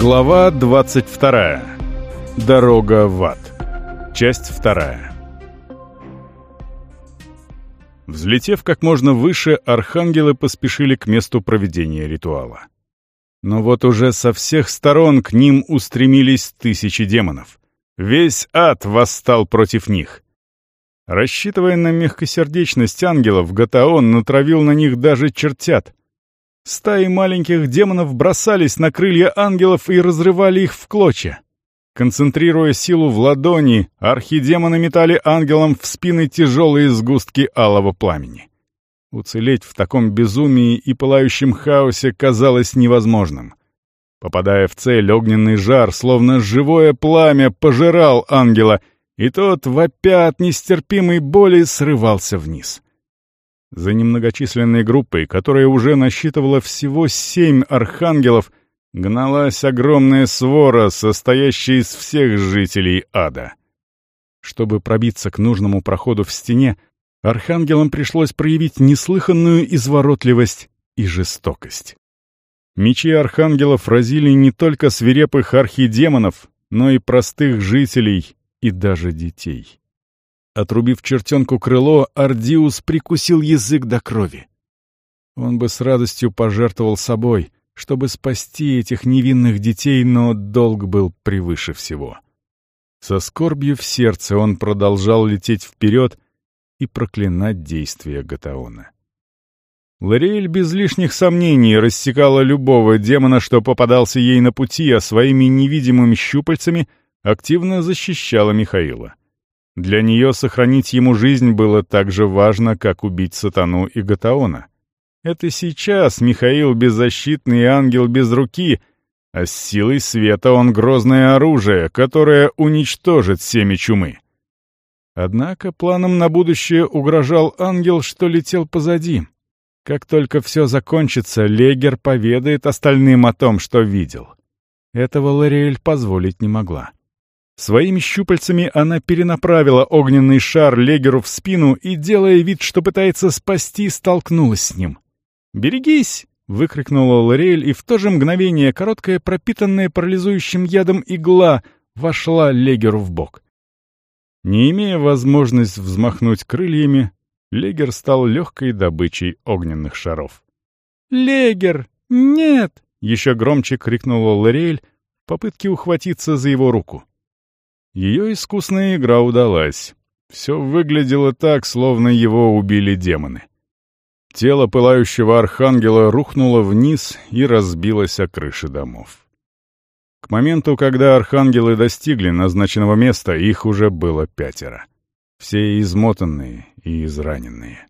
Глава 22. Дорога в ад. Часть 2. Взлетев как можно выше, архангелы поспешили к месту проведения ритуала. Но вот уже со всех сторон к ним устремились тысячи демонов. Весь ад восстал против них. Рассчитывая на мягкосердечность ангелов, Гатаон натравил на них даже чертят. Стаи маленьких демонов бросались на крылья ангелов и разрывали их в клочья. Концентрируя силу в ладони, архидемоны метали ангелам в спины тяжелые сгустки алого пламени. Уцелеть в таком безумии и пылающем хаосе казалось невозможным. Попадая в цель, огненный жар, словно живое пламя, пожирал ангела, и тот, вопя от нестерпимой боли, срывался вниз. За немногочисленной группой, которая уже насчитывала всего семь архангелов, гналась огромная свора, состоящая из всех жителей ада. Чтобы пробиться к нужному проходу в стене, архангелам пришлось проявить неслыханную изворотливость и жестокость. Мечи архангелов разили не только свирепых архидемонов, но и простых жителей и даже детей. Отрубив чертенку крыло, Ардиус прикусил язык до крови. Он бы с радостью пожертвовал собой, чтобы спасти этих невинных детей, но долг был превыше всего. Со скорбью в сердце он продолжал лететь вперед и проклинать действия Гатаона. Лориэль без лишних сомнений рассекала любого демона, что попадался ей на пути, а своими невидимыми щупальцами активно защищала Михаила. Для нее сохранить ему жизнь было так же важно, как убить сатану и Гатаона. Это сейчас Михаил беззащитный ангел без руки, а с силой света он грозное оружие, которое уничтожит семя чумы. Однако планом на будущее угрожал ангел, что летел позади. Как только все закончится, Легер поведает остальным о том, что видел. Этого Лориэль позволить не могла. Своими щупальцами она перенаправила огненный шар Легеру в спину и, делая вид, что пытается спасти, столкнулась с ним. «Берегись!» — выкрикнула Лориэль, и в то же мгновение короткая, пропитанная парализующим ядом игла вошла Легеру в бок. Не имея возможности взмахнуть крыльями, Легер стал легкой добычей огненных шаров. «Легер! Нет!» — еще громче крикнула Лориэль в попытке ухватиться за его руку. Ее искусная игра удалась. Все выглядело так, словно его убили демоны. Тело пылающего архангела рухнуло вниз и разбилось о крыши домов. К моменту, когда архангелы достигли назначенного места, их уже было пятеро. Все измотанные и израненные.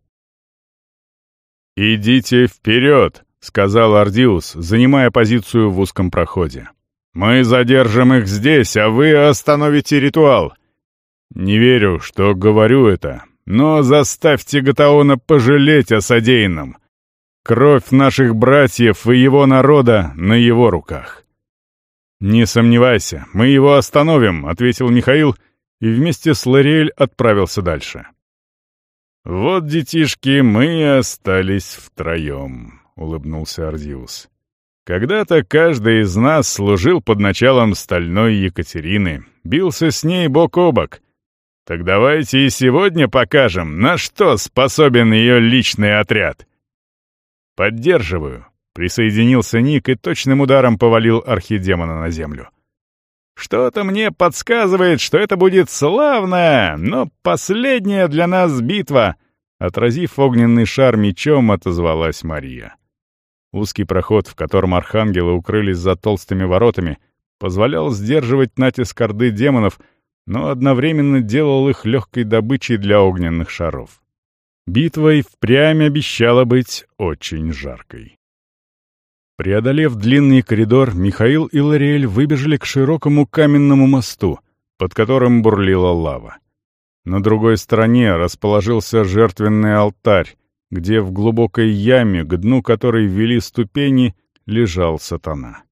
«Идите вперед!» — сказал Ардиус, занимая позицию в узком проходе. «Мы задержим их здесь, а вы остановите ритуал!» «Не верю, что говорю это, но заставьте Гатаона пожалеть о содеянном. Кровь наших братьев и его народа на его руках». «Не сомневайся, мы его остановим», — ответил Михаил, и вместе с Лориэль отправился дальше. «Вот, детишки, мы остались втроем», — улыбнулся Ардиус. «Когда-то каждый из нас служил под началом стальной Екатерины, бился с ней бок о бок. Так давайте и сегодня покажем, на что способен ее личный отряд». «Поддерживаю», Присоединился Ник и точным ударом повалил архидемона на землю. «Что-то мне подсказывает, что это будет славная, но последняя для нас битва!» Отразив огненный шар мечом, отозвалась Мария. Узкий проход, в котором архангелы укрылись за толстыми воротами, позволял сдерживать натиск орды демонов, но одновременно делал их легкой добычей для огненных шаров. Битва и впрямь обещала быть очень жаркой. Преодолев длинный коридор, Михаил и Лориэль выбежали к широкому каменному мосту, под которым бурлила лава. На другой стороне расположился жертвенный алтарь, где в глубокой яме, к дну которой вели ступени, лежал сатана.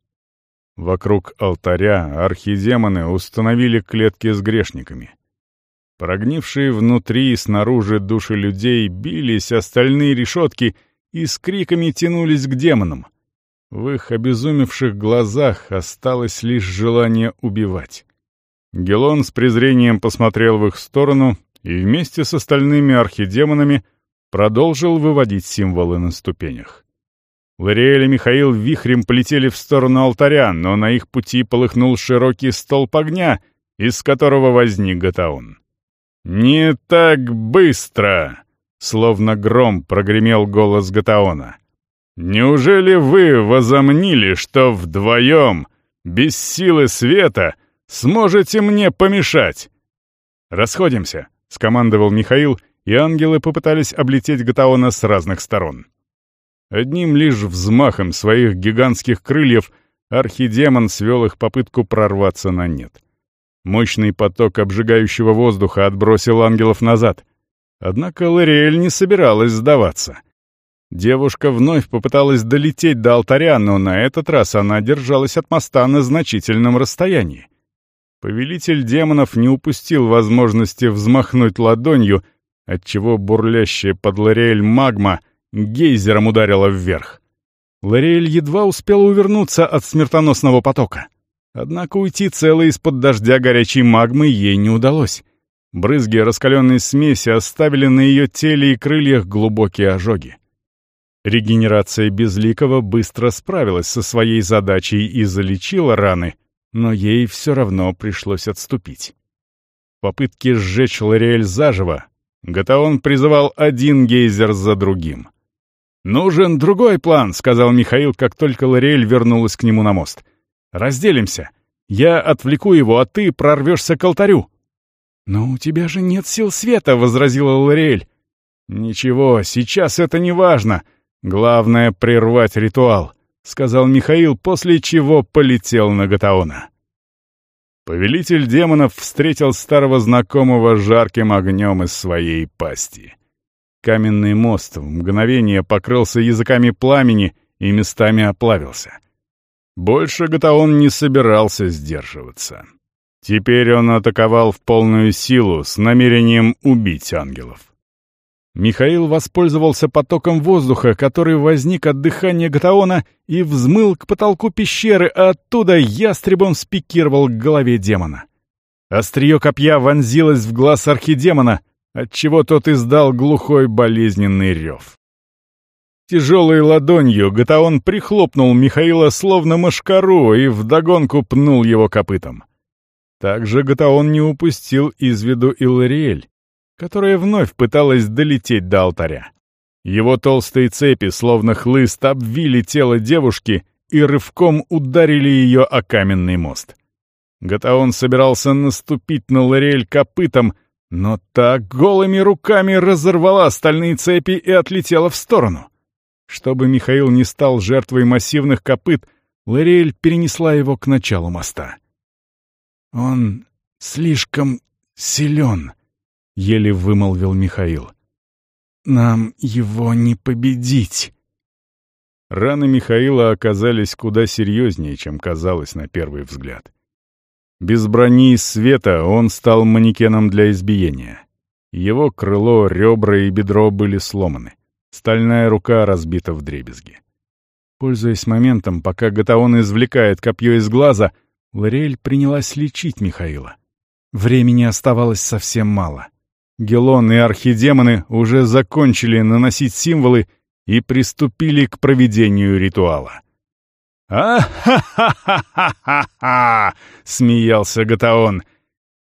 Вокруг алтаря архидемоны установили клетки с грешниками. Прогнившие внутри и снаружи души людей бились остальные решетки и с криками тянулись к демонам — В их обезумевших глазах осталось лишь желание убивать. Гелон с презрением посмотрел в их сторону и вместе с остальными архидемонами продолжил выводить символы на ступенях. Лориэль и Михаил вихрем полетели в сторону алтаря, но на их пути полыхнул широкий столб огня, из которого возник Гатаун. «Не так быстро!» — словно гром прогремел голос Гатаона. «Неужели вы возомнили, что вдвоем, без силы света, сможете мне помешать?» «Расходимся», — скомандовал Михаил, и ангелы попытались облететь Гатаона с разных сторон. Одним лишь взмахом своих гигантских крыльев архидемон свел их попытку прорваться на нет. Мощный поток обжигающего воздуха отбросил ангелов назад. Однако Лориэль не собиралась сдаваться. Девушка вновь попыталась долететь до алтаря, но на этот раз она держалась от моста на значительном расстоянии. Повелитель демонов не упустил возможности взмахнуть ладонью, отчего бурлящая под Лориэль магма — гейзером ударила вверх. Лориэль едва успела увернуться от смертоносного потока. Однако уйти целой из-под дождя горячей магмы ей не удалось. Брызги раскаленной смеси оставили на ее теле и крыльях глубокие ожоги. Регенерация Безликого быстро справилась со своей задачей и залечила раны, но ей все равно пришлось отступить. В попытке сжечь Лориэль заживо, Гатаон призывал один гейзер за другим. «Нужен другой план», — сказал Михаил, как только Лориэль вернулась к нему на мост. «Разделимся. Я отвлеку его, а ты прорвешься к алтарю». «Но у тебя же нет сил света», — возразила Лориэль. «Ничего, сейчас это не важно. Главное — прервать ритуал», — сказал Михаил, после чего полетел на Гатаона. Повелитель демонов встретил старого знакомого жарким огнем из своей пасти. Каменный мост в мгновение покрылся языками пламени и местами оплавился. Больше Гатаон не собирался сдерживаться. Теперь он атаковал в полную силу с намерением убить ангелов. Михаил воспользовался потоком воздуха, который возник от дыхания Гатаона и взмыл к потолку пещеры, а оттуда ястребом спикировал к голове демона. Острие копья вонзилось в глаз архидемона, отчего тот издал глухой болезненный рев. Тяжелой ладонью Гатаон прихлопнул Михаила словно мошкару и вдогонку пнул его копытом. Также Гатаон не упустил из виду Илариэль, которая вновь пыталась долететь до алтаря. Его толстые цепи, словно хлыст, обвили тело девушки и рывком ударили ее о каменный мост. Гатаон собирался наступить на Лориэль копытом, но так голыми руками разорвала стальные цепи и отлетела в сторону. Чтобы Михаил не стал жертвой массивных копыт, Лориэль перенесла его к началу моста. «Он слишком силен», — еле вымолвил Михаил. «Нам его не победить». Раны Михаила оказались куда серьезнее, чем казалось на первый взгляд. Без брони и света он стал манекеном для избиения. Его крыло, ребра и бедро были сломаны. Стальная рука разбита в дребезги. Пользуясь моментом, пока Гатаон извлекает копье из глаза, Лориэль принялась лечить Михаила. Времени оставалось совсем мало. Гелон и архидемоны уже закончили наносить символы и приступили к проведению ритуала. «А-ха-ха-ха-ха-ха!» — смеялся Гатаон.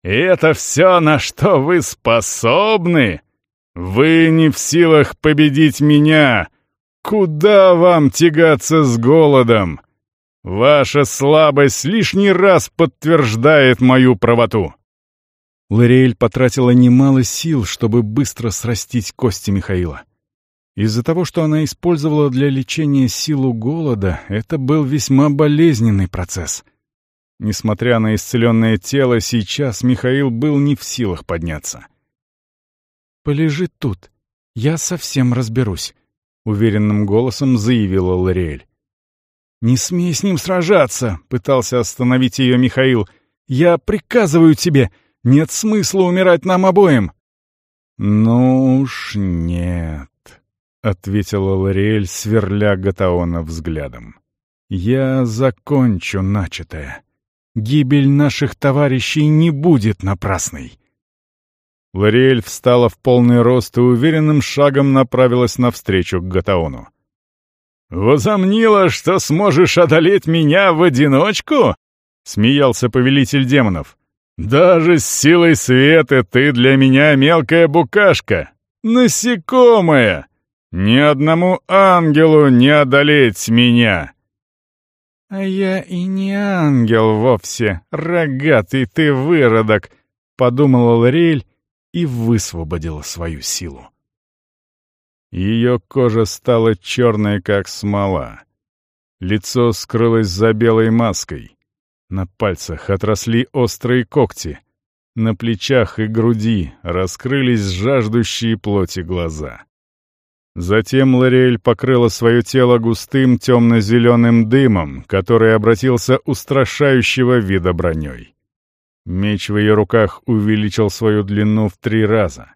«Это все, на что вы способны? Вы не в силах победить меня! Куда вам тягаться с голодом? Ваша слабость лишний раз подтверждает мою правоту!» Лориэль потратила немало сил, чтобы быстро срастить кости Михаила. Из-за того, что она использовала для лечения силу голода, это был весьма болезненный процесс. Несмотря на исцеленное тело, сейчас Михаил был не в силах подняться. «Полежи тут, я совсем разберусь», — уверенным голосом заявила Лориэль. «Не смей с ним сражаться!» — пытался остановить ее Михаил. «Я приказываю тебе, нет смысла умирать нам обоим!» «Ну уж нет», — ответила Лориэль, сверля Гатаона взглядом. Я закончу начатое. Гибель наших товарищей не будет напрасной. Лориэль встала в полный рост и уверенным шагом направилась навстречу к Гатаону. «Возомнила, что сможешь одолеть меня в одиночку?» — смеялся повелитель демонов. «Даже с силой света ты для меня мелкая букашка, насекомая! Ни одному ангелу не одолеть меня!» «А я и не ангел вовсе, рогатый ты выродок!» — подумала Лориэль и высвободила свою силу. Ее кожа стала черной, как смола. Лицо скрылось за белой маской. На пальцах отросли острые когти. На плечах и груди раскрылись жаждущие плоти глаза. Затем Лориэль покрыла свое тело густым темно-зеленым дымом, который обратился устрашающего вида броней. Меч в ее руках увеличил свою длину в три раза.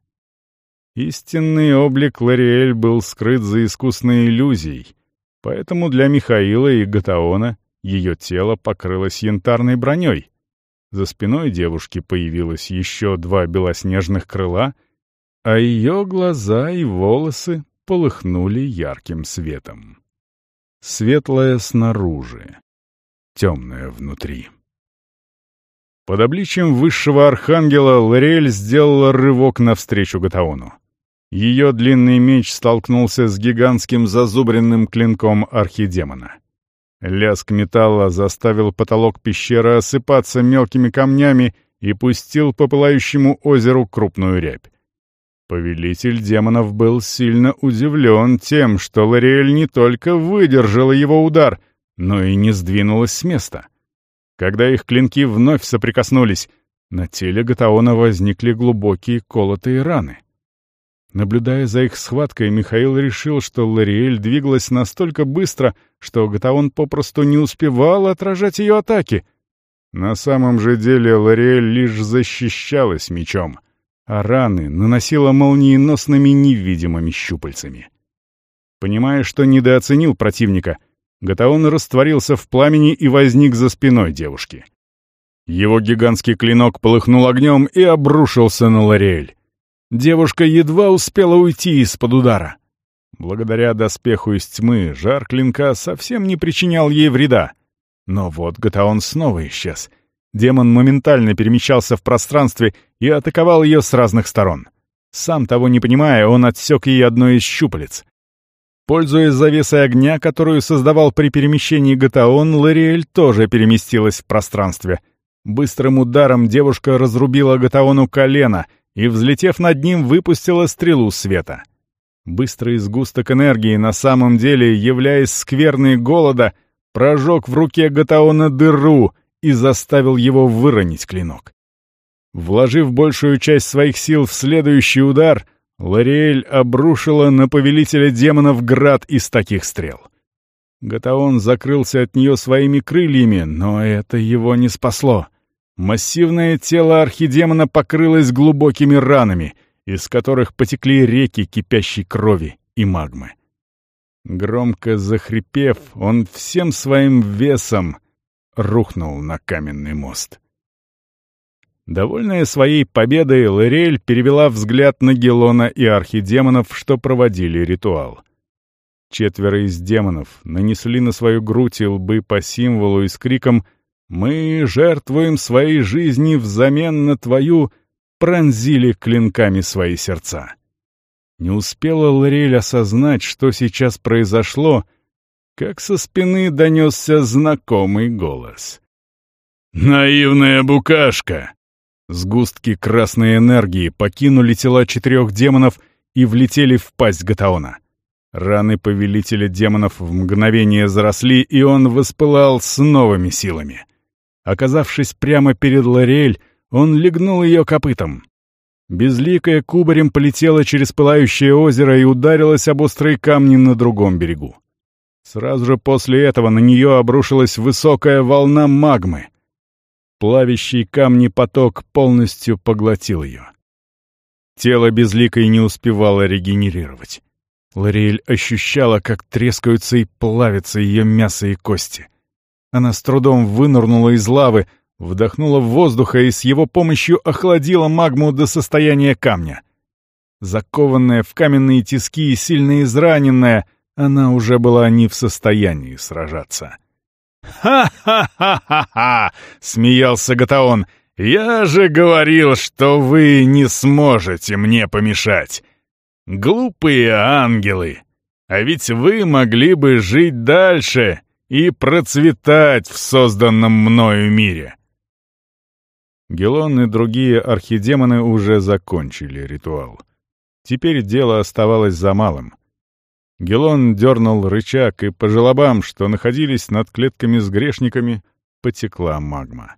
Истинный облик Лориэль был скрыт за искусной иллюзией, поэтому для Михаила и Гатаона ее тело покрылось янтарной броней. За спиной девушки появилось еще два белоснежных крыла, а ее глаза и волосы полыхнули ярким светом. Светлое снаружи, темное внутри. Под обличием высшего архангела Лориэль сделала рывок навстречу Гатаону. Ее длинный меч столкнулся с гигантским зазубренным клинком архидемона. Лязг металла заставил потолок пещеры осыпаться мелкими камнями и пустил по пылающему озеру крупную рябь. Повелитель демонов был сильно удивлен тем, что Лориэль не только выдержала его удар, но и не сдвинулась с места. Когда их клинки вновь соприкоснулись, на теле Гатаона возникли глубокие колотые раны. Наблюдая за их схваткой, Михаил решил, что Лориэль двигалась настолько быстро, что Гатаон попросту не успевал отражать ее атаки. На самом же деле Лориэль лишь защищалась мечом, а раны наносила молниеносными невидимыми щупальцами. Понимая, что недооценил противника, Гатаон растворился в пламени и возник за спиной девушки. Его гигантский клинок полыхнул огнем и обрушился на Лориэль. Девушка едва успела уйти из-под удара. Благодаря доспеху из тьмы жар клинка совсем не причинял ей вреда. Но вот Гатаон снова исчез. Демон моментально перемещался в пространстве и атаковал ее с разных сторон. Сам того не понимая, он отсек ей одно из щупалец. Пользуясь завесой огня, которую создавал при перемещении Гатаон, Лориэль тоже переместилась в пространстве. Быстрым ударом девушка разрубила Гатаону колено — и, взлетев над ним, выпустила стрелу света. Быстрый сгусток энергии, на самом деле, являясь скверной голода, прожег в руке Гатаона дыру и заставил его выронить клинок. Вложив большую часть своих сил в следующий удар, Лориэль обрушила на повелителя демонов град из таких стрел. Гатаон закрылся от нее своими крыльями, но это его не спасло. Массивное тело архидемона покрылось глубокими ранами, из которых потекли реки кипящей крови и магмы. Громко захрипев, он всем своим весом рухнул на каменный мост. Довольная своей победой, Лориэль перевела взгляд на Гелона и архидемонов, что проводили ритуал. Четверо из демонов нанесли на свою грудь и лбы по символу и с криком мы жертвуем своей жизни взамен на твою, пронзили клинками свои сердца. Не успела Лорель осознать, что сейчас произошло, как со спины донесся знакомый голос. «Наивная букашка!» Сгустки красной энергии покинули тела четырех демонов и влетели в пасть Гатаона. Раны повелителя демонов в мгновение заросли, и он воспылал с новыми силами. Оказавшись прямо перед Лориэль, он легнул ее копытом. Безликая кубарем полетела через пылающее озеро и ударилась об острые камни на другом берегу. Сразу же после этого на нее обрушилась высокая волна магмы. Плавящий камни поток полностью поглотил ее. Тело безликой не успевало регенерировать. Лориэль ощущала, как трескаются и плавятся ее мясо и кости. Она с трудом вынырнула из лавы, вдохнула воздуха и с его помощью охладила магму до состояния камня. Закованная в каменные тиски и сильно израненная, она уже была не в состоянии сражаться. «Ха-ха-ха-ха-ха!» — смеялся Гатаон. «Я же говорил, что вы не сможете мне помешать. Глупые ангелы! А ведь вы могли бы жить дальше и процветать в созданном мною мире!» Гелон и другие архидемоны уже закончили ритуал. Теперь дело оставалось за малым — Гелон дернул рычаг, и по желобам, что находились над клетками с грешниками, потекла магма.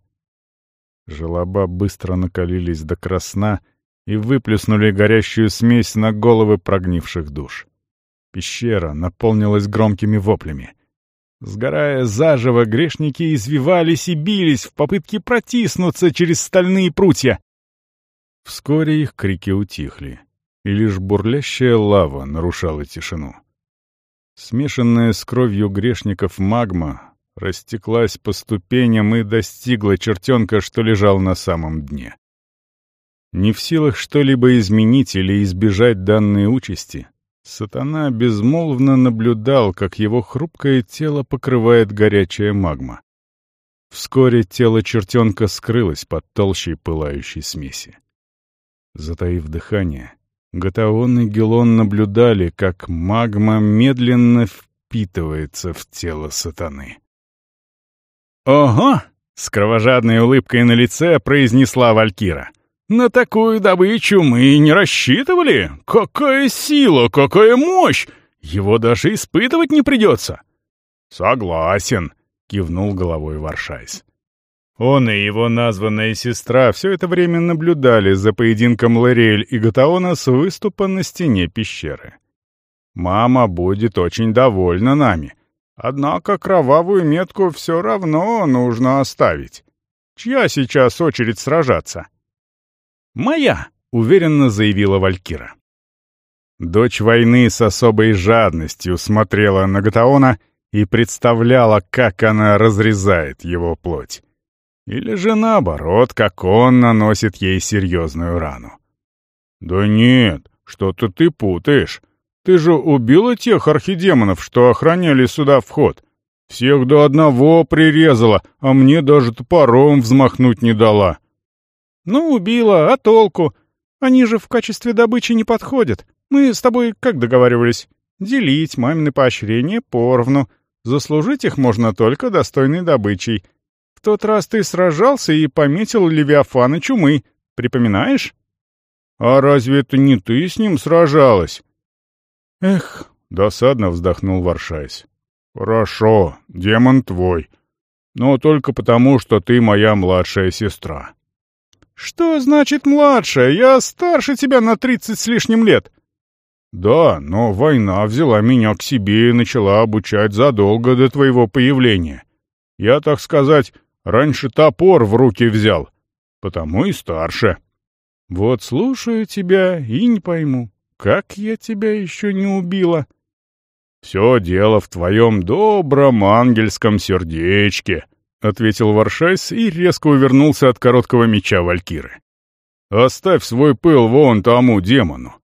Желоба быстро накалились до красна и выплеснули горящую смесь на головы прогнивших душ. Пещера наполнилась громкими воплями. Сгорая заживо, грешники извивались и бились в попытке протиснуться через стальные прутья. Вскоре их крики утихли, и лишь бурлящая лава нарушала тишину. Смешанная с кровью грешников магма растеклась по ступеням и достигла чертенка, что лежал на самом дне. Не в силах что-либо изменить или избежать данной участи, сатана безмолвно наблюдал, как его хрупкое тело покрывает горячая магма. Вскоре тело чертенка скрылось под толщей пылающей смеси. Затаив дыхание, Гатаон и Гелон наблюдали, как магма медленно впитывается в тело сатаны. «Ого!» — с кровожадной улыбкой на лице произнесла Валькира. «На такую добычу мы не рассчитывали! Какая сила, какая мощь! Его даже испытывать не придется!» «Согласен!» — кивнул головой Варшайс. Он и его названная сестра все это время наблюдали за поединком Лориэль и Гатаона с выступа на стене пещеры. «Мама будет очень довольна нами. Однако кровавую метку все равно нужно оставить. Чья сейчас очередь сражаться?» «Моя», — уверенно заявила Валькира. Дочь войны с особой жадностью смотрела на Гатаона и представляла, как она разрезает его плоть. Или же наоборот, как он наносит ей серьезную рану. «Да нет, что-то ты путаешь. Ты же убила тех архидемонов, что охраняли сюда вход. Всех до одного прирезала, а мне даже топором взмахнуть не дала». «Ну, убила, а толку? Они же в качестве добычи не подходят. Мы с тобой как договаривались? Делить мамины поощрения поровну. Заслужить их можно только достойной добычей». В тот раз ты сражался и пометил Левиафана чумы. Припоминаешь? А разве это не ты с ним сражалась? Эх, досадно вздохнул Варшайс. Хорошо, демон твой. Но только потому, что ты моя младшая сестра. Что значит младшая? Я старше тебя на тридцать с лишним лет. Да, но война взяла меня к себе и начала обучать задолго до твоего появления. Я, так сказать, Раньше топор в руки взял, потому и старше. Вот слушаю тебя и не пойму, как я тебя еще не убила. Все дело в твоем добром ангельском сердечке, — ответил Варшайс и резко увернулся от короткого меча Валькиры. «Оставь свой пыл вон тому демону!»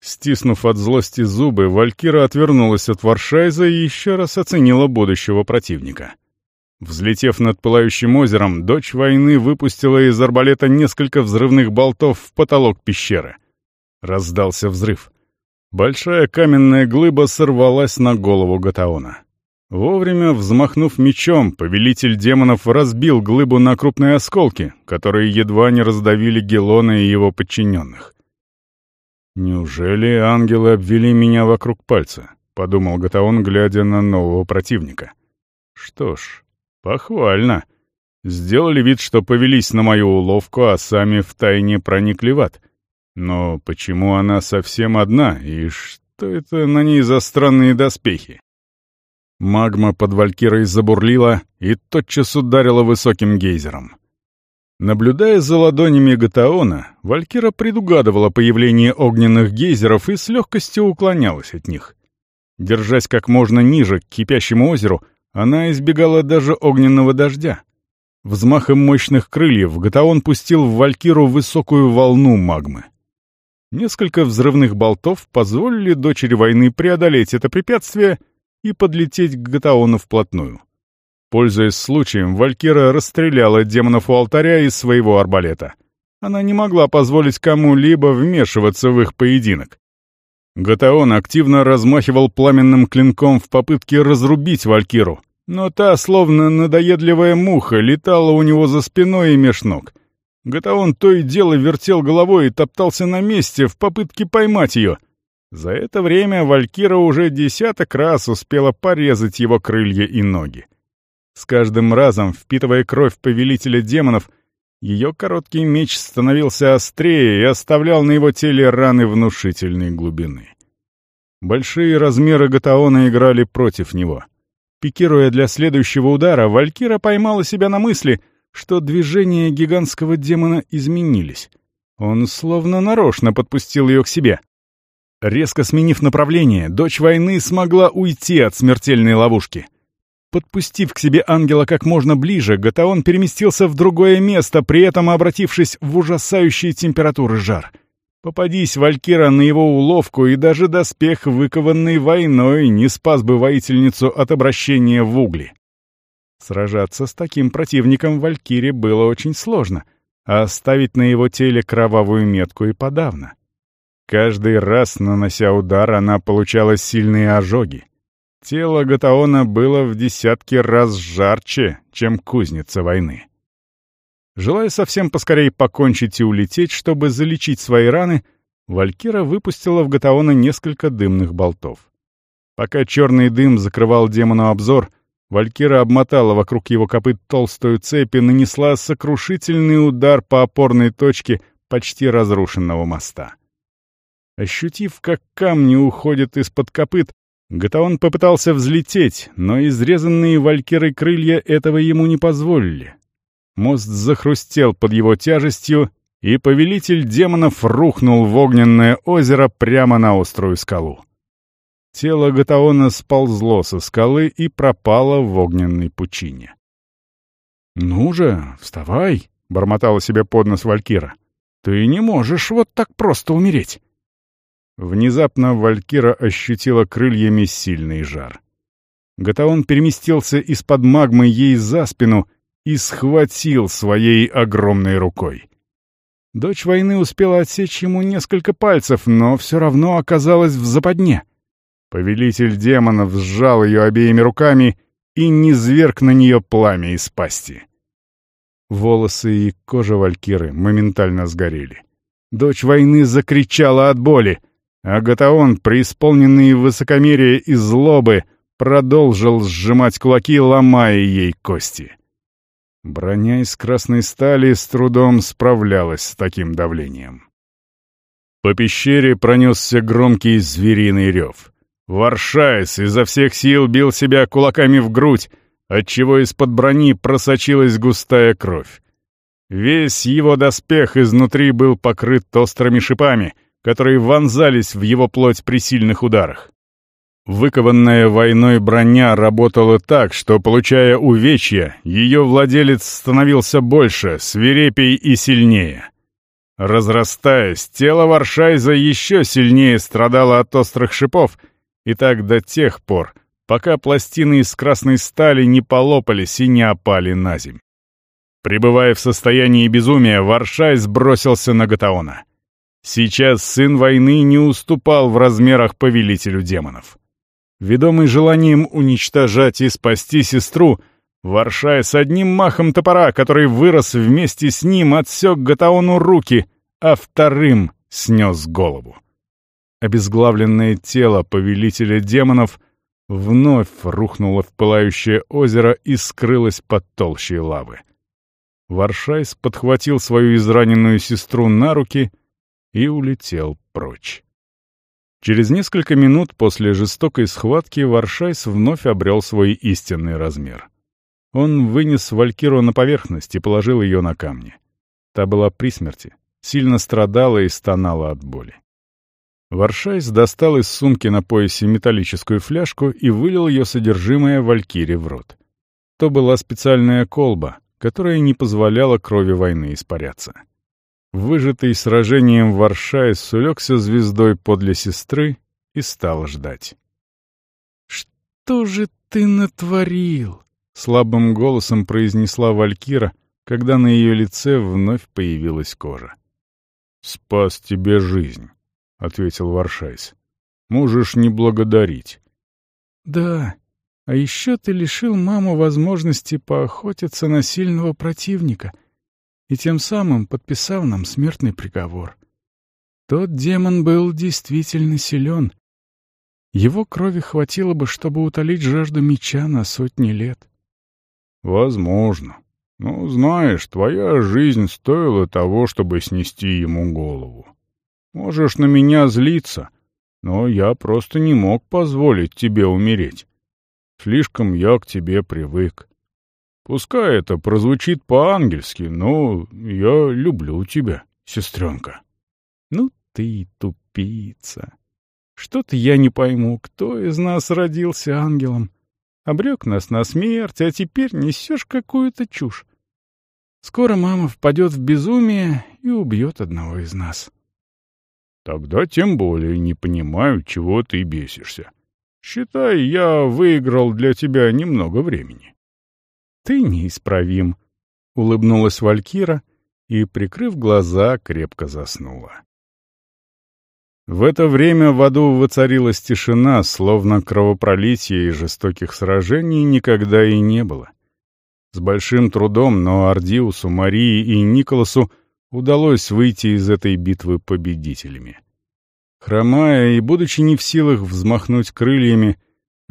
Стиснув от злости зубы, Валькира отвернулась от Варшайза и еще раз оценила будущего противника. Взлетев над пылающим озером, дочь войны выпустила из арбалета несколько взрывных болтов в потолок пещеры. Раздался взрыв. Большая каменная глыба сорвалась на голову Гатаона. Вовремя взмахнув мечом, повелитель демонов разбил глыбу на крупные осколки, которые едва не раздавили Гелона и его подчиненных. «Неужели ангелы обвели меня вокруг пальца?» — подумал Гатаон, глядя на нового противника. «Что ж, Похвально. Сделали вид, что повелись на мою уловку, а сами втайне проникли в ад. Но почему она совсем одна, и что это на ней за странные доспехи? Магма под Валькирой забурлила и тотчас ударила высоким гейзером. Наблюдая за ладонями Гатаона, Валькира предугадывала появление огненных гейзеров и с легкостью уклонялась от них. Держась как можно ниже к кипящему озеру, она избегала даже огненного дождя. Взмахом мощных крыльев Гатаон пустил в Валькиру высокую волну магмы. Несколько взрывных болтов позволили дочери войны преодолеть это препятствие и подлететь к Гатаону вплотную. Пользуясь случаем, Валькира расстреляла демонов у алтаря из своего арбалета. Она не могла позволить кому-либо вмешиваться в их поединок. Гатаон активно размахивал пламенным клинком в попытке разрубить Валькиру, но та, словно надоедливая муха, летала у него за спиной и меж ног. Гатаон то и дело вертел головой и топтался на месте в попытке поймать ее. За это время Валькира уже десяток раз успела порезать его крылья и ноги. С каждым разом, впитывая кровь повелителя демонов, ее короткий меч становился острее и оставлял на его теле раны внушительной глубины. Большие размеры Гатаона играли против него. Пикируя для следующего удара, Валькира поймала себя на мысли, что движения гигантского демона изменились. Он словно нарочно подпустил ее к себе. Резко сменив направление, дочь войны смогла уйти от смертельной ловушки. Подпустив к себе ангела как можно ближе, Гатаон переместился в другое место, при этом обратившись в ужасающие температуры жар. Попадись Валькира на его уловку, и даже доспех, выкованный войной, не спас бы воительницу от обращения в угли. Сражаться с таким противником Валькире было очень сложно, а оставить на его теле кровавую метку и подавно. Каждый раз, нанося удар, она получала сильные ожоги. Тело Гатаона было в десятки раз жарче, чем кузница войны. Желая совсем поскорей покончить и улететь, чтобы залечить свои раны, Валькира выпустила в Гатаона несколько дымных болтов. Пока черный дым закрывал демону обзор, Валькира обмотала вокруг его копыт толстую цепь и нанесла сокрушительный удар по опорной точке почти разрушенного моста. Ощутив, как камни уходят из-под копыт, Гатаон попытался взлететь, но изрезанные валькирой крылья этого ему не позволили. Мост захрустел под его тяжестью, и повелитель демонов рухнул в огненное озеро прямо на острую скалу. Тело Гатаона сползло со скалы и пропало в огненной пучине. «Ну же, вставай!» — бормотала себе под нос Валькира. «Ты не можешь вот так просто умереть!» Внезапно Валькира ощутила крыльями сильный жар. Гатаон переместился из-под магмы ей за спину и схватил своей огромной рукой. Дочь войны успела отсечь ему несколько пальцев, но все равно оказалась в западне. Повелитель демонов сжал ее обеими руками и низверг на нее пламя из пасти. Волосы и кожа Валькиры моментально сгорели. Дочь войны закричала от боли — а Гатаон, преисполненный высокомерия и злобы, продолжил сжимать кулаки, ломая ей кости. Броня из красной стали с трудом справлялась с таким давлением. По пещере пронесся громкий звериный рев. Варшайс изо всех сил бил себя кулаками в грудь, отчего из-под брони просочилась густая кровь. Весь его доспех изнутри был покрыт острыми шипами — которые вонзались в его плоть при сильных ударах. Выкованная войной броня работала так, что, получая увечья, ее владелец становился больше, свирепей и сильнее. Разрастаясь, тело Варшайза еще сильнее страдало от острых шипов, и так до тех пор, пока пластины из красной стали не полопались и не опали на земь. Пребывая в состоянии безумия, Варшайз бросился на Гатаона. Сейчас сын войны не уступал в размерах повелителю демонов. Ведомый желанием уничтожать и спасти сестру, Варшай с одним махом топора, который вырос вместе с ним, отсек Гатаону руки, а вторым снес голову. Обезглавленное тело повелителя демонов вновь рухнуло в пылающее озеро и скрылось под толщей лавы. Варшайс подхватил свою израненную сестру на руки — и улетел прочь. Через несколько минут после жестокой схватки Варшайс вновь обрел свой истинный размер. Он вынес Валькиру на поверхность и положил ее на камни. Та была при смерти, сильно страдала и стонала от боли. Варшайс достал из сумки на поясе металлическую фляжку и вылил ее содержимое Валькире в рот. То была специальная колба, которая не позволяла крови войны испаряться. Выжатый сражением Варшайс улегся звездой подле сестры и стал ждать. «Что же ты натворил?» — слабым голосом произнесла Валькира, когда на ее лице вновь появилась кожа. «Спас тебе жизнь», — ответил Варшайс. «Можешь не благодарить». «Да, а еще ты лишил маму возможности поохотиться на сильного противника и тем самым подписал нам смертный приговор. Тот демон был действительно силен. Его крови хватило бы, чтобы утолить жажду меча на сотни лет». «Возможно», ну, знаешь, твоя жизнь стоила того, чтобы снести ему голову. Можешь на меня злиться, но я просто не мог позволить тебе умереть. Слишком я к тебе привык. Пускай это прозвучит по-ангельски, но я люблю тебя, сестренка. Ну ты тупица. Что-то я не пойму, кто из нас родился ангелом. Обрек нас на смерть, а теперь несешь какую-то чушь. Скоро мама впадет в безумие и убьет одного из нас. Тогда тем более не понимаю, чего ты бесишься. Считай, я выиграл для тебя немного времени. Ты неисправим, — улыбнулась Валькира и, прикрыв глаза, крепко заснула. В это время в аду воцарилась тишина, словно кровопролития и жестоких сражений никогда и не было. — с большим трудом, но Ардиусу, Марии и Николасу удалось выйти из этой битвы победителями. Хромая и будучи не в силах взмахнуть крыльями,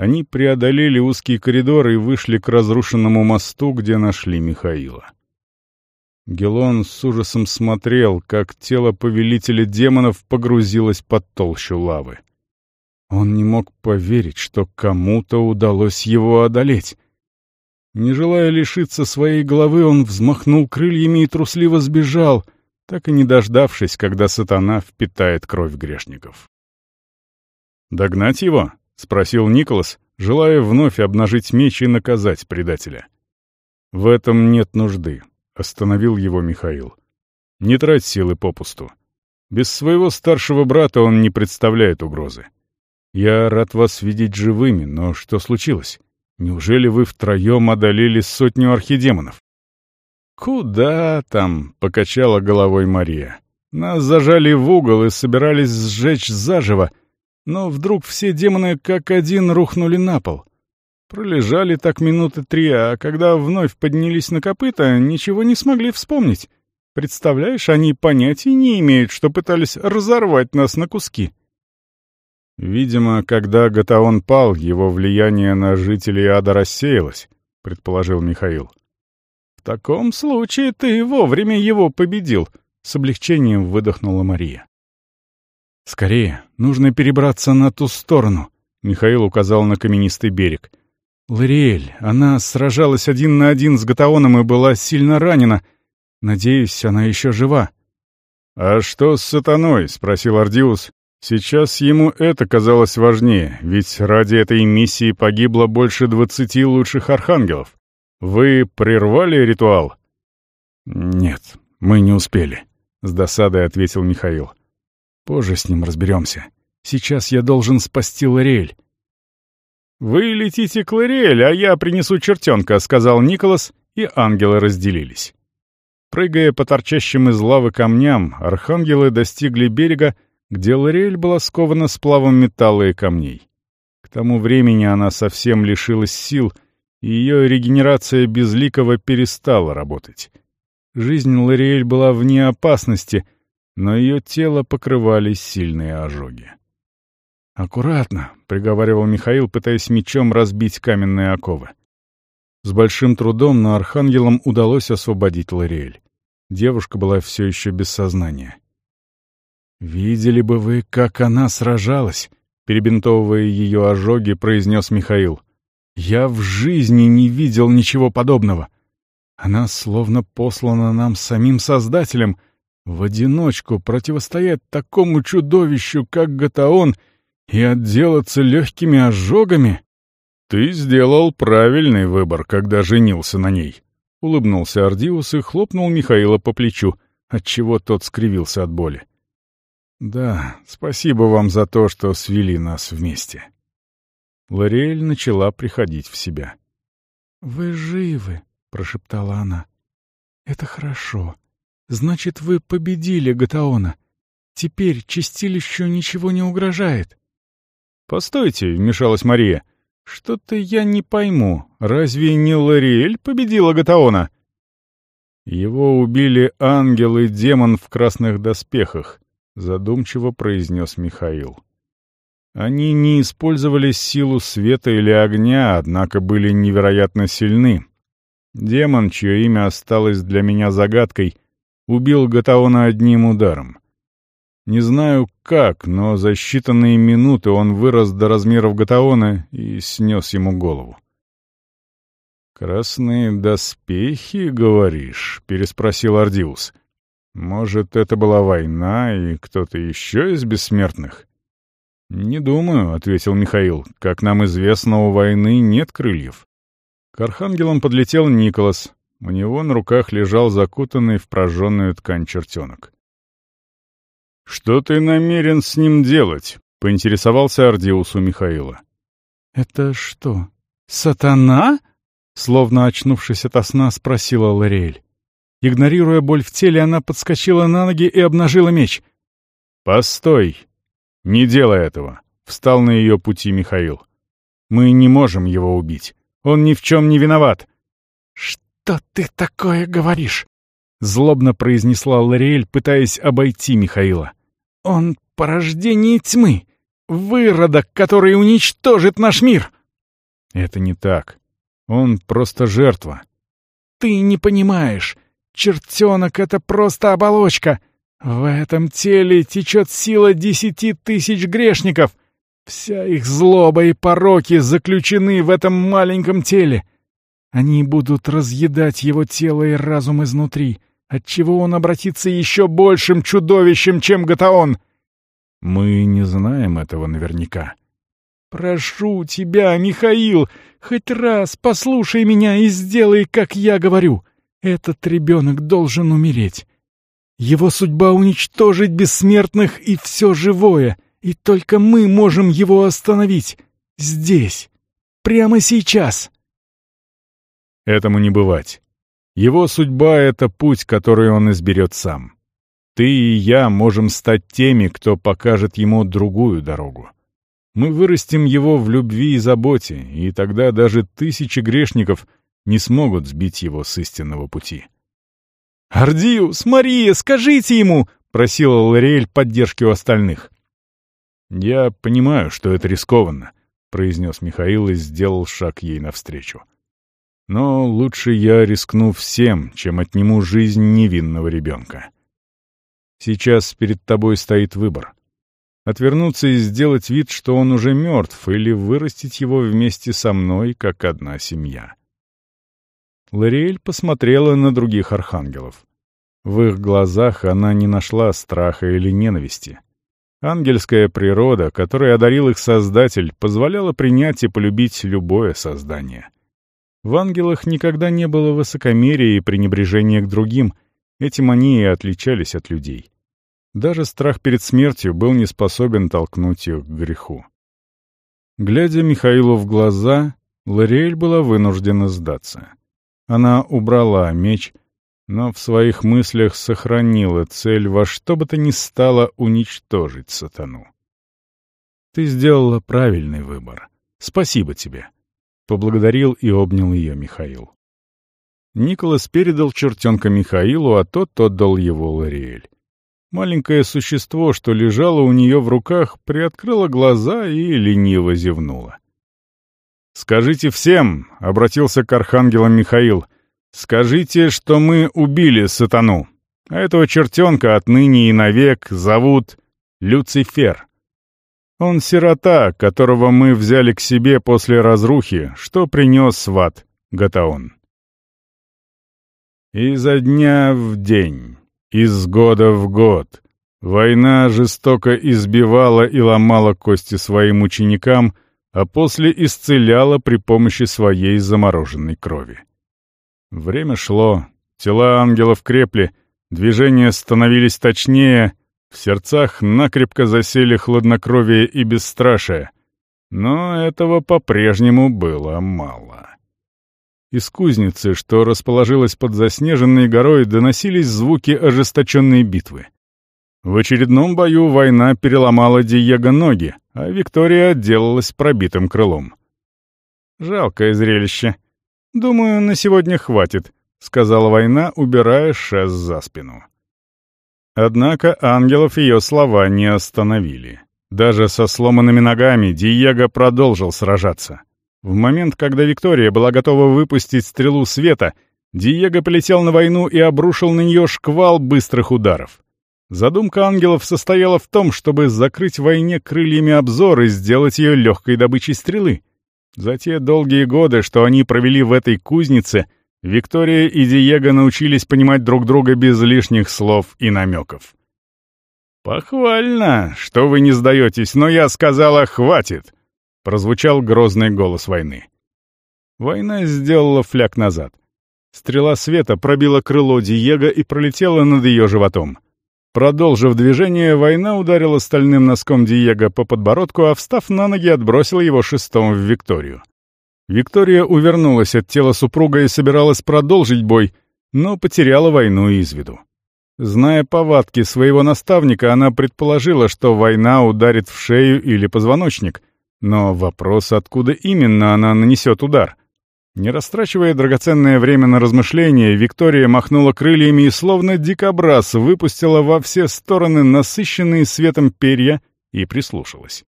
они преодолели узкий коридор и вышли к разрушенному мосту, где нашли Михаила. Гелон с ужасом смотрел, как тело повелителя демонов погрузилось под толщу лавы. Он не мог поверить, что кому-то удалось его одолеть. Не желая лишиться своей головы, он взмахнул крыльями и трусливо сбежал, так и не дождавшись, когда сатана впитает кровь грешников. «Догнать его?» — спросил Николас, желая вновь обнажить меч и наказать предателя. «В этом нет нужды», — остановил его Михаил. «Не трать силы попусту. Без своего старшего брата он не представляет угрозы. Я рад вас видеть живыми, но что случилось?» Неужели вы втроем одолели сотню архидемонов? «Куда там?» — покачала головой Мария. «Нас зажали в угол и собирались сжечь заживо, но вдруг все демоны как один рухнули на пол. Пролежали так минуты три, а когда вновь поднялись на копыта, ничего не смогли вспомнить. Представляешь, они понятия не имеют, что пытались разорвать нас на куски». «Видимо, когда Гатаон пал, его влияние на жителей ада рассеялось», — предположил Михаил. «В таком случае ты вовремя его победил», — с облегчением выдохнула Мария. «Скорее, нужно перебраться на ту сторону», — Михаил указал на каменистый берег. «Лориэль, она сражалась один на один с Гатаоном и была сильно ранена. Надеюсь, она еще жива». «А что с сатаной?» — спросил Ардиус, Сейчас ему это казалось важнее, ведь ради этой миссии погибло больше двадцати лучших архангелов. Вы прервали ритуал? Нет, мы не успели, с досадой ответил Михаил. Позже с ним разберемся. Сейчас я должен спасти Лориэль. «Вы летите к Лориэль, а я принесу чертенка», — сказал Николас, и ангелы разделились. Прыгая по торчащим из лавы камням, архангелы достигли берега, где Лориэль была скована сплавом металла и камней. К тому времени она совсем лишилась сил, и ее регенерация безликого перестала работать. Жизнь Лориэль была вне опасности, но ее тело покрывали сильные ожоги. «Аккуратно», — приговаривал Михаил, пытаясь мечом разбить каменные оковы. С большим трудом, но архангелам удалось освободить Лориэль. Девушка была все еще без сознания. «Видели бы вы, как она сражалась!» — перебинтовывая ее ожоги, произнес Михаил. «Я в жизни не видел ничего подобного. Она словно послана нам самим Создателем в одиночку противостоять такому чудовищу, как Гатаон, и отделаться легкими ожогами. Ты сделал правильный выбор, когда женился на ней. Улыбнулся Ардиус и хлопнул Михаила по плечу, отчего тот скривился от боли. «Да, спасибо вам за то, что свели нас вместе». Лориэль начала приходить в себя. «Вы живы», — прошептала она. «Это хорошо. Значит, вы победили Гатаона. Теперь чистилищу ничего не угрожает». «Постойте», — вмешалась Мария. «Что-то я не пойму. Разве не Лориэль победила Гатаона?» «Его убили ангел и демон в красных доспехах», — задумчиво произнес Михаил. Они не использовали силу света или огня, однако были невероятно сильны. Демон, чье имя осталось для меня загадкой, убил Гатаона одним ударом. Не знаю как, но за считанные минуты он вырос до размеров Гатаона и снес ему голову. «Красные доспехи, говоришь?» — переспросил Ардиус. «Может, это была война и кто-то еще из бессмертных?» «Не думаю», — ответил Михаил. «Как нам известно, у войны нет крыльев». К архангелам подлетел Николас. У него на руках лежал закутанный в прожженную ткань чертенок. «Что ты намерен с ним делать?» — поинтересовался Ардиус у Михаила. «Это что, сатана?» — словно очнувшись ото сна, спросила Лориэль. Игнорируя боль в теле, она подскочила на ноги и обнажила меч. «Постой!» «Не делай этого», — встал на ее пути Михаил. «Мы не можем его убить. Он ни в чем не виноват». «Что ты такое говоришь?» — злобно произнесла Лориэль, пытаясь обойти Михаила. «Он порождение тьмы, выродок, который уничтожит наш мир!» «Это не так. Он просто жертва». «Ты не понимаешь. Чертенок — это просто оболочка. В этом теле течет сила десяти тысяч грешников. Вся их злоба и пороки заключены в этом маленьком теле. Они будут разъедать его тело и разум изнутри, отчего он обратится еще большим чудовищем, чем Гатаон. Мы не знаем этого наверняка. Прошу тебя, Михаил, хоть раз послушай меня и сделай, как я говорю. Этот ребенок должен умереть. Его судьба уничтожить бессмертных и все живое, и только мы можем его остановить. Здесь. Прямо сейчас. Этому не бывать. Его судьба — это путь, который он изберет сам. Ты и я можем стать теми, кто покажет ему другую дорогу. Мы вырастим его в любви и заботе, и тогда даже тысячи грешников не смогут сбить его с истинного пути. «Ардиус, Мария, скажите ему!» — просила Лориэль поддержки у остальных. «Я понимаю, что это рискованно», — произнес Михаил и сделал шаг ей навстречу. «Но лучше я рискну всем, чем отниму жизнь невинного ребенка. Сейчас перед тобой стоит выбор. Отвернуться и сделать вид, что он уже мертв, или вырастить его вместе со мной, как одна семья». Лориэль посмотрела на других архангелов. В их глазах она не нашла страха или ненависти. Ангельская природа, которой одарил их Создатель, позволяла принять и полюбить любое создание. В ангелах никогда не было высокомерия и пренебрежения к другим, этим они и отличались от людей. Даже страх перед смертью был не способен толкнуть их к греху. Глядя Михаилу в глаза, Лориэль была вынуждена сдаться. Она убрала меч, но в своих мыслях сохранила цель во что бы то ни стало уничтожить сатану. «Ты сделала правильный выбор. Спасибо тебе», — поблагодарил и обнял ее Михаил. Николас передал чертенка Михаилу, а тот отдал его Лориэль. Маленькое существо, что лежало у нее в руках, приоткрыло глаза и лениво зевнуло. «Скажите всем», — обратился к архангелам Михаил, — «скажите, что мы убили сатану, а этого чертенка отныне и навек зовут Люцифер. Он сирота, которого мы взяли к себе после разрухи, что принес в ад Гатаон». Изо дня в день, из года в год, война жестоко избивала и ломала кости своим ученикам, а после исцеляла при помощи своей замороженной крови. Время шло, тела ангелов крепли, движения становились точнее, в сердцах накрепко засели хладнокровие и бесстрашие, но этого по-прежнему было мало. Из кузницы, что расположилась под заснеженной горой, доносились звуки ожесточенной битвы. В очередном бою война переломала Диего ноги, а Виктория отделалась пробитым крылом. «Жалкое зрелище. Думаю, на сегодня хватит», — сказала война, убирая шест за спину. Однако ангелов ее слова не остановили. Даже со сломанными ногами Диего продолжил сражаться. В момент, когда Виктория была готова выпустить стрелу света, Диего полетел на войну и обрушил на нее шквал быстрых ударов. Задумка ангелов состояла в том, чтобы закрыть войне крыльями обзор и сделать ее легкой добычей стрелы. За те долгие годы, что они провели в этой кузнице, Виктория и Диего научились понимать друг друга без лишних слов и намеков. «Похвально, что вы не сдаетесь, но я сказала, хватит!» Прозвучал грозный голос войны. Война сделала фляг назад. Стрела света пробила крыло Диего и пролетела над ее животом. Продолжив движение, война ударила стальным носком Диего по подбородку, а встав на ноги, отбросила его шестом в Викторию. Виктория увернулась от тела супруга и собиралась продолжить бой, но потеряла войну из виду. Зная повадки своего наставника, она предположила, что война ударит в шею или позвоночник, но вопрос, откуда именно она нанесет удар. Не растрачивая драгоценное время на размышления, Виктория махнула крыльями и словно дикобраз выпустила во все стороны насыщенные светом перья и прислушалась.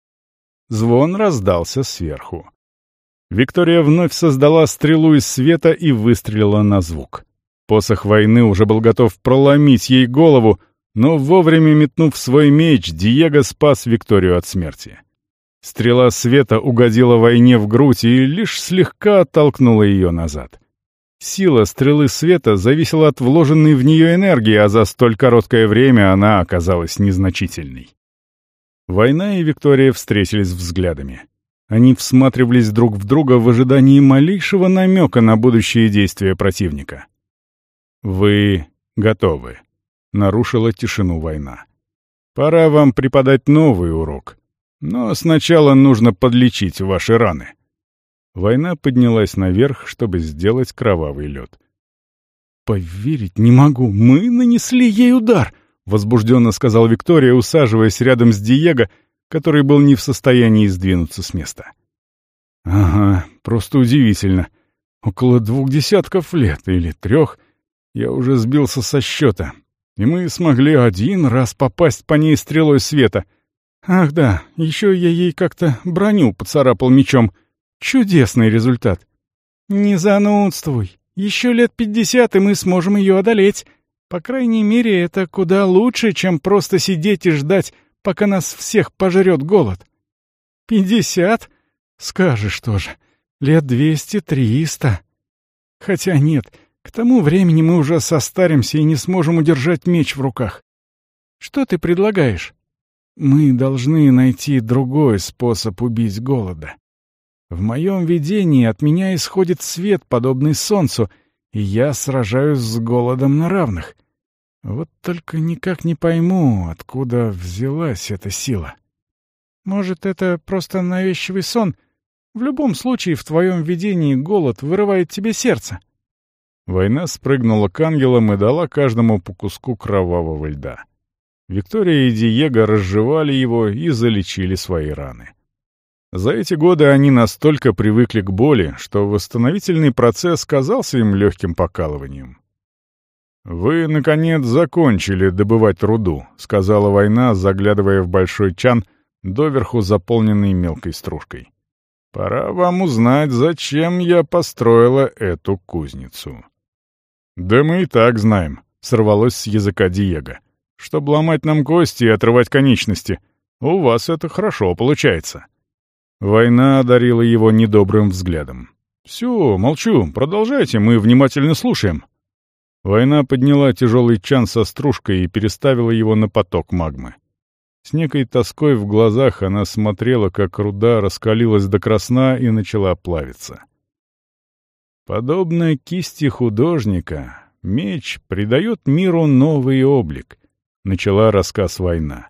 Звон раздался сверху. Виктория вновь создала стрелу из света и выстрелила на звук. Посох войны уже был готов проломить ей голову, но вовремя метнув свой меч, Диего спас Викторию от смерти. Стрела света угодила войне в грудь и лишь слегка оттолкнула ее назад. Сила стрелы света зависела от вложенной в нее энергии, а за столь короткое время она оказалась незначительной. Война и Виктория встретились взглядами. Они всматривались друг в друга в ожидании малейшего намека на будущие действия противника. «Вы готовы», — нарушила тишину война. «Пора вам преподать новый урок». Но сначала нужно подлечить ваши раны». Война поднялась наверх, чтобы сделать кровавый лед. «Поверить не могу, мы нанесли ей удар!» — возбужденно сказал Виктория, усаживаясь рядом с Диего, который был не в состоянии сдвинуться с места. «Ага, просто удивительно. Около двух десятков лет или трех я уже сбился со счета, и мы смогли один раз попасть по ней стрелой света — Ах да, еще я ей как-то броню поцарапал мечом. Чудесный результат. Не занудствуй. Еще лет пятьдесят, и мы сможем ее одолеть. По крайней мере, это куда лучше, чем просто сидеть и ждать, пока нас всех пожрет голод. Пятьдесят? Скажешь тоже. Лет двести-триста. Хотя нет, к тому времени мы уже состаримся и не сможем удержать меч в руках. Что ты предлагаешь? Мы должны найти другой способ убить голода. В моем видении от меня исходит свет, подобный солнцу, и я сражаюсь с голодом на равных. Вот только никак не пойму, откуда взялась эта сила. Может, это просто навязчивый сон? В любом случае, в твоем видении голод вырывает тебе сердце. Война спрыгнула к ангелам и дала каждому по куску кровавого льда. Виктория и Диего разжевали его и залечили свои раны. За эти годы они настолько привыкли к боли, что восстановительный процесс казался им легким покалыванием. «Вы, наконец, закончили добывать руду», — сказала война, заглядывая в большой чан, доверху заполненный мелкой стружкой. «Пора вам узнать, зачем я построила эту кузницу». «Да мы и так знаем», — сорвалось с языка Диего чтобы ломать нам кости и отрывать конечности. У вас это хорошо получается». Война одарила его недобрым взглядом. «Все, молчу, продолжайте, мы внимательно слушаем». Война подняла тяжелый чан со стружкой и переставила его на поток магмы. С некой тоской в глазах она смотрела, как руда раскалилась до красна и начала плавиться. Подобно кисти художника, меч придает миру новый облик, начала рассказ «Война».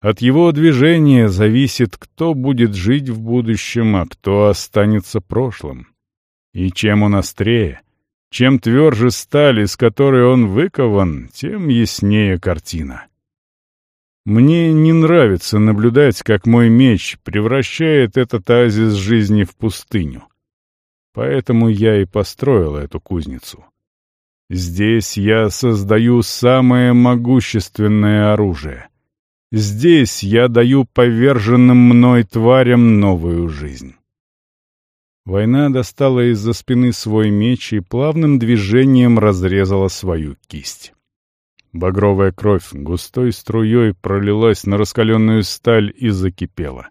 От его движения зависит, кто будет жить в будущем, а кто останется прошлым. И чем он острее, чем тверже сталь, из которой он выкован, тем яснее картина. Мне не нравится наблюдать, как мой меч превращает этот оазис жизни в пустыню. Поэтому я и построил эту кузницу. Здесь я создаю самое могущественное оружие. Здесь я даю поверженным мной тварям новую жизнь. Война достала из-за спины свой меч и плавным движением разрезала свою кисть. Багровая кровь густой струей пролилась на раскаленную сталь и закипела.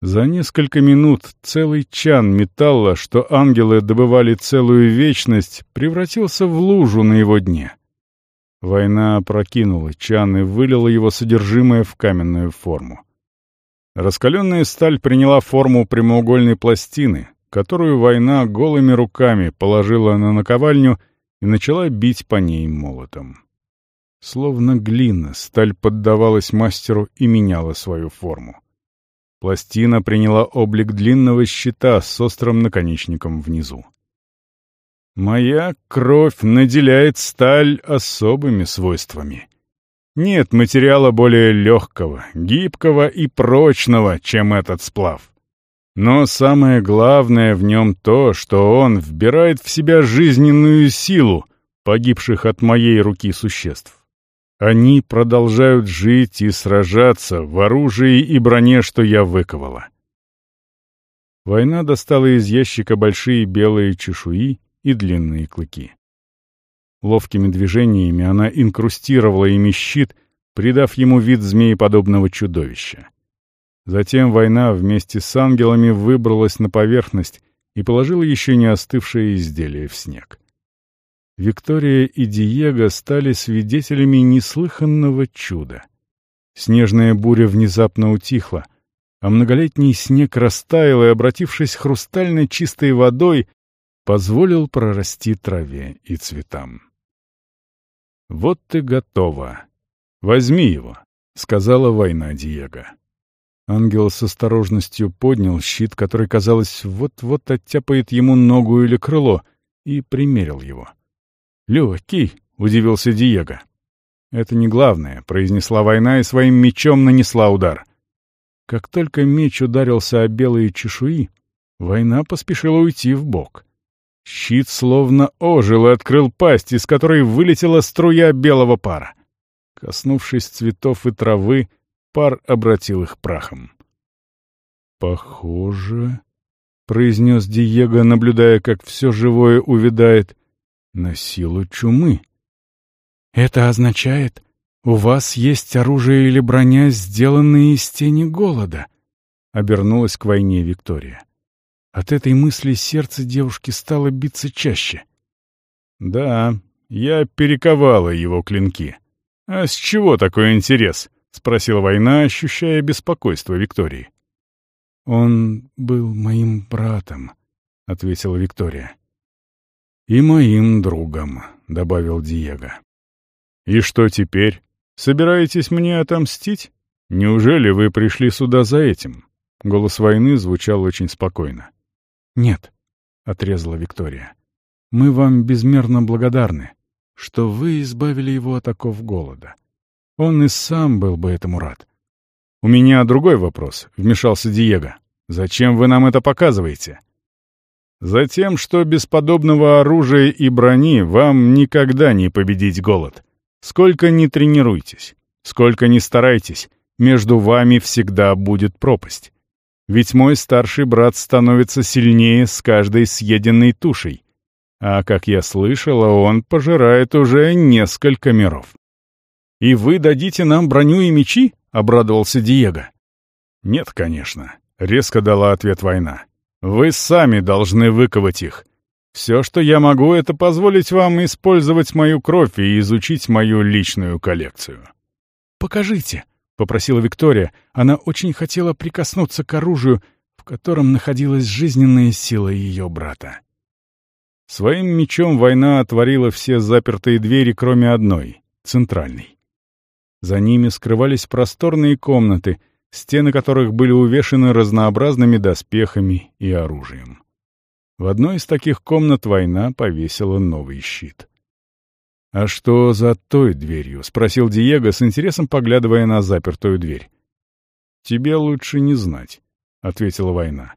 За несколько минут целый чан металла, что ангелы добывали целую вечность, превратился в лужу на его дне. Война опрокинула чан и вылила его содержимое в каменную форму. Раскаленная сталь приняла форму прямоугольной пластины, которую война голыми руками положила на наковальню и начала бить по ней молотом. Словно глина, сталь поддавалась мастеру и меняла свою форму. Пластина приняла облик длинного щита с острым наконечником внизу. Моя кровь наделяет сталь особыми свойствами. Нет материала более легкого, гибкого и прочного, чем этот сплав. Но самое главное в нем то, что он вбирает в себя жизненную силу погибших от моей руки существ. Они продолжают жить и сражаться в оружии и броне, что я выковала. Война достала из ящика большие белые чешуи и длинные клыки. Ловкими движениями она инкрустировала ими щит, придав ему вид змееподобного чудовища. Затем война вместе с ангелами выбралась на поверхность и положила еще не остывшее изделие в снег. Виктория и Диего стали свидетелями неслыханного чуда. Снежная буря внезапно утихла, а многолетний снег растаял и, обратившись хрустально чистой водой, позволил прорасти траве и цветам. «Вот ты готова. Возьми его», — сказала война Диего. Ангел с осторожностью поднял щит, который, казалось, вот-вот оттяпает ему ногу или крыло, и примерил его. «Легкий», — удивился Диего. «Это не главное», — произнесла война и своим мечом нанесла удар. Как только меч ударился о белые чешуи, война поспешила уйти в бок. Щит словно ожил и открыл пасть, из которой вылетела струя белого пара. Коснувшись цветов и травы, пар обратил их прахом. «Похоже», — произнес Диего, наблюдая, как все живое увядает, на силу чумы. Это означает, у вас есть оружие или броня, сделанные из тени голода, обернулась к войне Виктория. От этой мысли сердце девушки стало биться чаще. Да, я перековала его клинки. А с чего такой интерес? Спросила война, ощущая беспокойство Виктории. Он был моим братом, ответила Виктория. «И моим другом», — добавил Диего. «И что теперь? Собираетесь мне отомстить? Неужели вы пришли сюда за этим?» Голос войны звучал очень спокойно. «Нет», — отрезала Виктория. «Мы вам безмерно благодарны, что вы избавили его от оков голода. Он и сам был бы этому рад». «У меня другой вопрос», — вмешался Диего. «Зачем вы нам это показываете?» Затем, что без подобного оружия и брони вам никогда не победить голод. Сколько ни тренируйтесь, сколько ни старайтесь, между вами всегда будет пропасть. Ведь мой старший брат становится сильнее с каждой съеденной тушей. А, как я слышала, он пожирает уже несколько миров. «И вы дадите нам броню и мечи?» — обрадовался Диего. «Нет, конечно», — резко дала ответ война. Вы сами должны выковать их. Все, что я могу, это позволить вам использовать мою кровь и изучить мою личную коллекцию». «Покажите», — попросила Виктория. Она очень хотела прикоснуться к оружию, в котором находилась жизненная сила ее брата. Своим мечом война отворила все запертые двери, кроме одной — центральной. За ними скрывались просторные комнаты, стены которых были увешаны разнообразными доспехами и оружием. В одной из таких комнат война повесила новый щит. «А что за той дверью?» — спросил Диего с интересом, поглядывая на запертую дверь. «Тебе лучше не знать», — ответила война.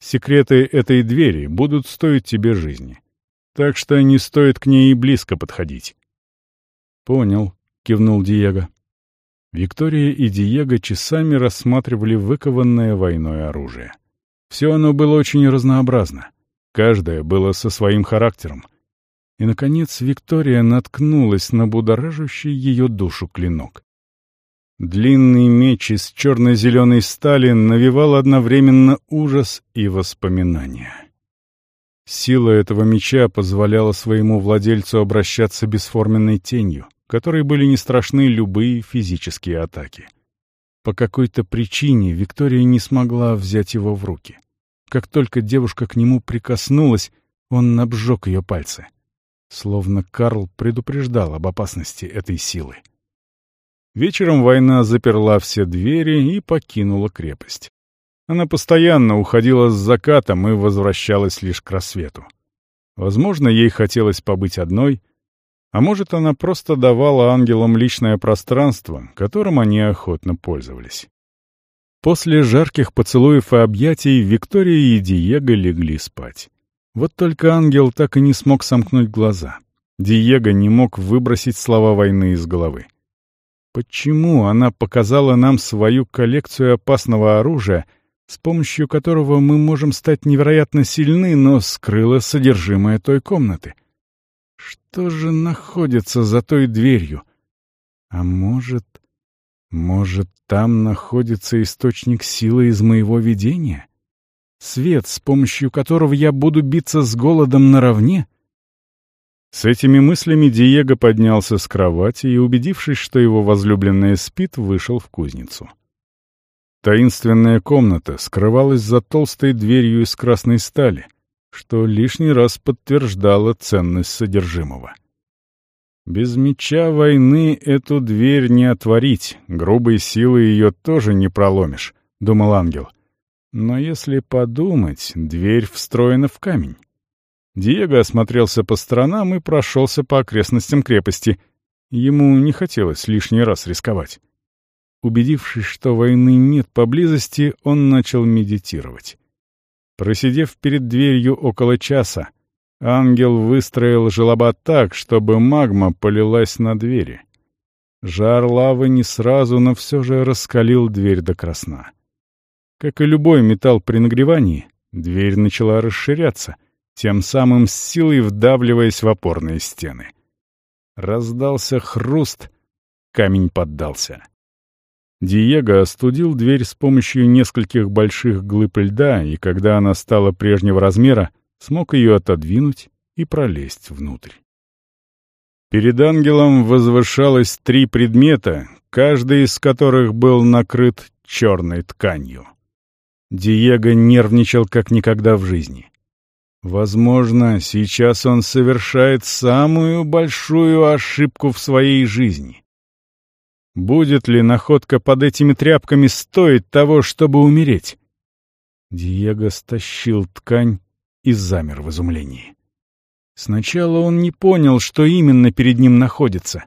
«Секреты этой двери будут стоить тебе жизни так что не стоит к ней и близко подходить. «Понял», — кивнул Диего. Виктория и Диего часами рассматривали выкованное войной оружие. Все оно было очень разнообразно. Каждое было со своим характером. И, наконец, Виктория наткнулась на будоражащий ее душу клинок. Длинный меч из черно-зеленой стали навевал одновременно ужас и воспоминания. Сила этого меча позволяла своему владельцу обращаться бесформенной тенью, которой были не страшны любые физические атаки. По какой-то причине Виктория не смогла взять его в руки. Как только девушка к нему прикоснулась, он обжег ее пальцы. Словно Карл предупреждал об опасности этой силы. Вечером война заперла все двери и покинула крепость. Она постоянно уходила с закатом и возвращалась лишь к рассвету. Возможно, ей хотелось побыть одной, а может, она просто давала ангелам личное пространство, которым они охотно пользовались. После жарких поцелуев и объятий Виктория и Диего легли спать. Вот только ангел так и не смог сомкнуть глаза. Диего не мог выбросить слова войны из головы. Почему она показала нам свою коллекцию опасного оружия — с помощью которого мы можем стать невероятно сильны, но скрыло содержимое той комнаты. Что же находится за той дверью? А может... Может, там находится источник силы из моего видения? Свет, с помощью которого я буду биться с голодом наравне? С этими мыслями Диего поднялся с кровати и, убедившись, что его возлюбленная спит, вышел в кузницу. Таинственная комната скрывалась за толстой дверью из красной стали, что лишний раз подтверждало ценность содержимого. Без меча войны эту дверь не отворить, грубой силой ее тоже не проломишь, — думал ангел. Но если подумать, дверь встроена в камень. Диего осмотрелся по сторонам и прошелся по окрестностям крепости. Ему не хотелось лишний раз рисковать. Убедившись, что войны нет поблизости, он начал медитировать. Просидев перед дверью около часа, ангел выстроил желоба так, чтобы магма полилась на двери. Жар лавы не сразу, но все же раскалил дверь до красна. Как и любой металл при нагревании, дверь начала расширяться, тем самым с силой вдавливаясь в опорные стены. Раздался хруст, камень поддался. Диего остудил дверь с помощью нескольких больших глыб льда, и когда она стала прежнего размера, смог ее отодвинуть и пролезть внутрь. Перед ангелом возвышалось три предмета, каждый из которых был накрыт черной тканью. Диего нервничал как никогда в жизни. Возможно, сейчас он совершает самую большую ошибку в своей жизни. Будет ли находка под этими тряпками стоить того, чтобы умереть? Диего стащил ткань и замер в изумлении. Сначала он не понял, что именно перед ним находится,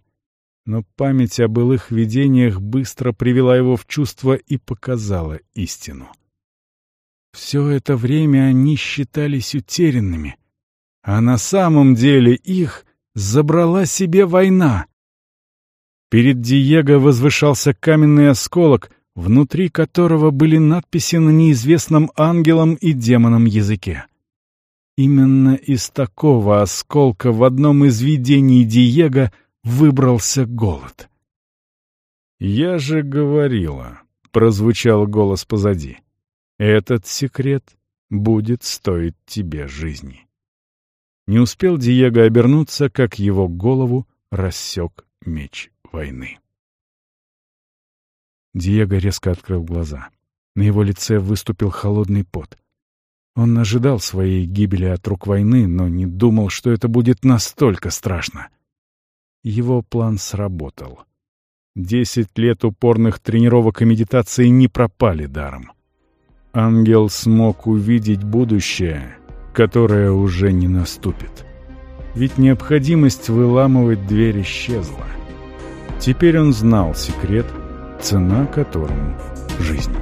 но память о былых видениях быстро привела его в чувство и показала истину. Все это время они считались утерянными, а на самом деле их забрала себе война. Перед Диего возвышался каменный осколок, внутри которого были надписи на неизвестном ангелом и демоном языке. Именно из такого осколка в одном из видений Диего выбрался голод. «Я же говорила», — прозвучал голос позади, — «этот секрет будет стоить тебе жизни». Не успел Диего обернуться, как его голову рассек меч войны. Диего резко открыл глаза. На его лице выступил холодный пот. Он ожидал своей гибели от рук войны, но не думал, что это будет настолько страшно. Его план сработал. Десять лет упорных тренировок и медитации не пропали даром. Ангел смог увидеть будущее, которое уже не наступит. Ведь необходимость выламывать дверь исчезла. Теперь он знал секрет, цена которому — жизнь.